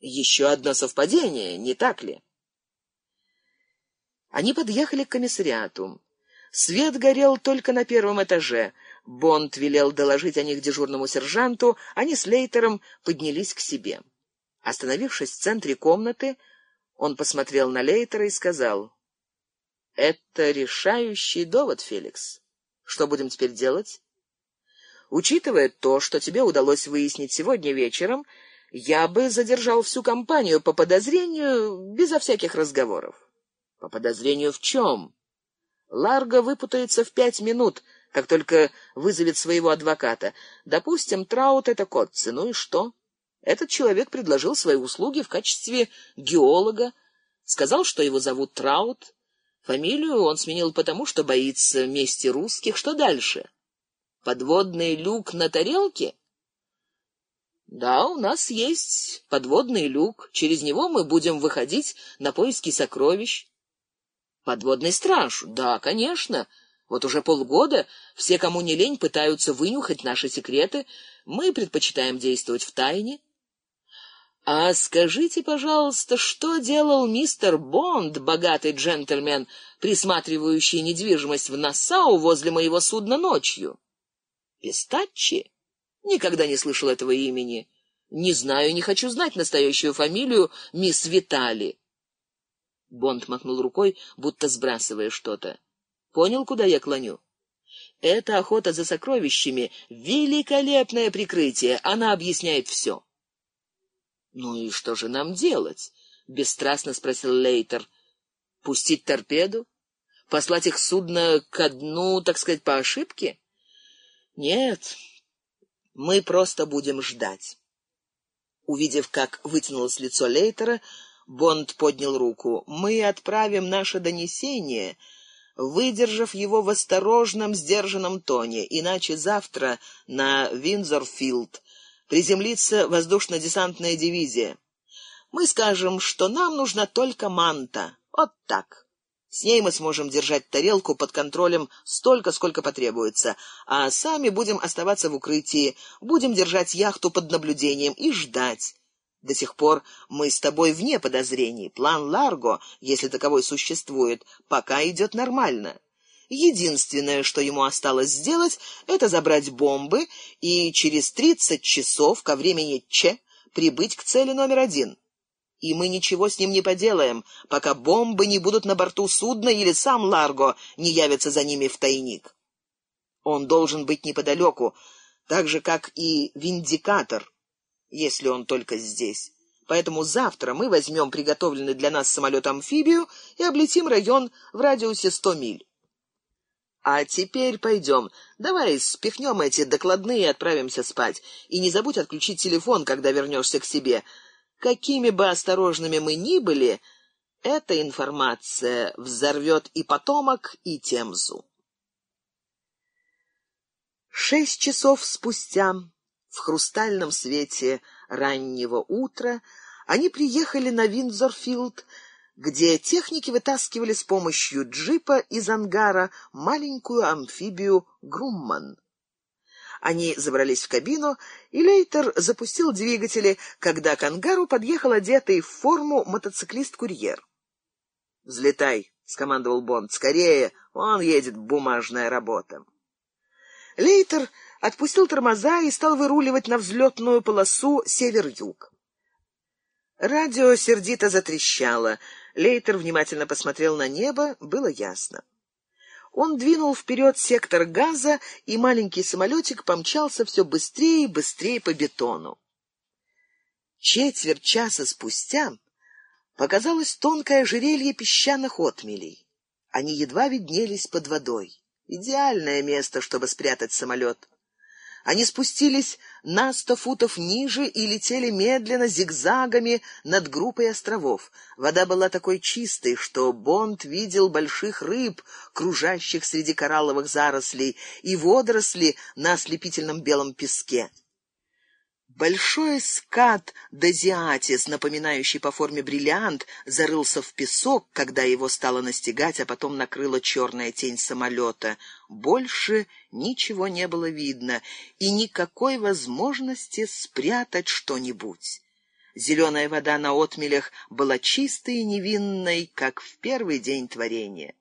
Еще одно совпадение, не так ли? Они подъехали к комиссариату. Свет горел только на первом этаже. Бонд велел доложить о них дежурному сержанту, они с Лейтером поднялись к себе. Остановившись в центре комнаты, он посмотрел на Лейтера и сказал: "Это решающий довод, Феликс. Что будем теперь делать?" Учитывая то, что тебе удалось выяснить сегодня вечером, я бы задержал всю компанию по подозрению безо всяких разговоров. По подозрению в чем? Ларго выпутается в пять минут, как только вызовет своего адвоката. Допустим, Траут это Котце. Ну и что? Этот человек предложил свои услуги в качестве геолога, сказал, что его зовут Траут. Фамилию он сменил потому, что боится мести русских. Что дальше? Подводный люк на тарелке? Да, у нас есть подводный люк. Через него мы будем выходить на поиски сокровищ. Подводный страж. Да, конечно. Вот уже полгода все, кому не лень, пытаются вынюхать наши секреты. Мы предпочитаем действовать в тайне. А скажите, пожалуйста, что делал мистер Бонд, богатый джентльмен, присматривающий недвижимость в Нассау возле моего судна ночью? Пистаччи? Никогда не слышал этого имени. Не знаю, не хочу знать настоящую фамилию мисс Витали. Бонд махнул рукой, будто сбрасывая что-то. Понял, куда я клоню? Эта охота за сокровищами великолепное прикрытие, она объясняет все. Ну и что же нам делать? бесстрастно спросил Лейтер. Пустить торпеду? Послать их судно ко дну, так сказать, по ошибке? Нет. Мы просто будем ждать. Увидев, как вытянулось лицо Лейтера, Бонд поднял руку. Мы отправим наше донесение, выдержав его в осторожном, сдержанном тоне, иначе завтра на Винзорфилд приземлится воздушно-десантная дивизия. Мы скажем, что нам нужна только манта. Вот так. С ней мы сможем держать тарелку под контролем столько, сколько потребуется, а сами будем оставаться в укрытии, будем держать яхту под наблюдением и ждать. До сих пор мы с тобой вне подозрений. План Ларго, если таковой существует, пока идет нормально. Единственное, что ему осталось сделать, это забрать бомбы и через тридцать часов ко времени Ч прибыть к цели номер один. И мы ничего с ним не поделаем, пока бомбы не будут на борту судна или сам Ларго не явится за ними в тайник. Он должен быть неподалеку, так же как и виндикатор если он только здесь. Поэтому завтра мы возьмем приготовленный для нас самолет-амфибию и облетим район в радиусе сто миль. А теперь пойдем. Давай спихнем эти докладные и отправимся спать. И не забудь отключить телефон, когда вернешься к себе. Какими бы осторожными мы ни были, эта информация взорвет и потомок, и Темзу. Шесть часов спустя в хрустальном свете раннего утра они приехали на Виндзорфилд, где техники вытаскивали с помощью джипа из ангара маленькую амфибию Грумман. Они забрались в кабину, и Лейтер запустил двигатели, когда к ангару подъехал одетый в форму мотоциклист-курьер. "Взлетай", скомандовал Бонд. "Скорее, он едет бумажная работа". Лейтер отпустил тормоза и стал выруливать на взлетную полосу север-юг. Радио сердито затрещало. Лейтер внимательно посмотрел на небо, было ясно. Он двинул вперед сектор газа, и маленький самолетик помчался все быстрее и быстрее по бетону. Четверть часа спустя показалось тонкое ожерелье песчаных отмелей. Они едва виднелись под водой. Идеальное место, чтобы спрятать самолет. Они спустились на сто футов ниже и летели медленно зигзагами над группой островов. Вода была такой чистой, что Бонд видел больших рыб, кружащих среди коралловых зарослей, и водоросли на ослепительном белом песке. Большой скат дозиатис, напоминающий по форме бриллиант, зарылся в песок, когда его стало настигать, а потом накрыла черная тень самолета. Больше ничего не было видно и никакой возможности спрятать что-нибудь. Зеленая вода на отмелях была чистой и невинной, как в первый день творения.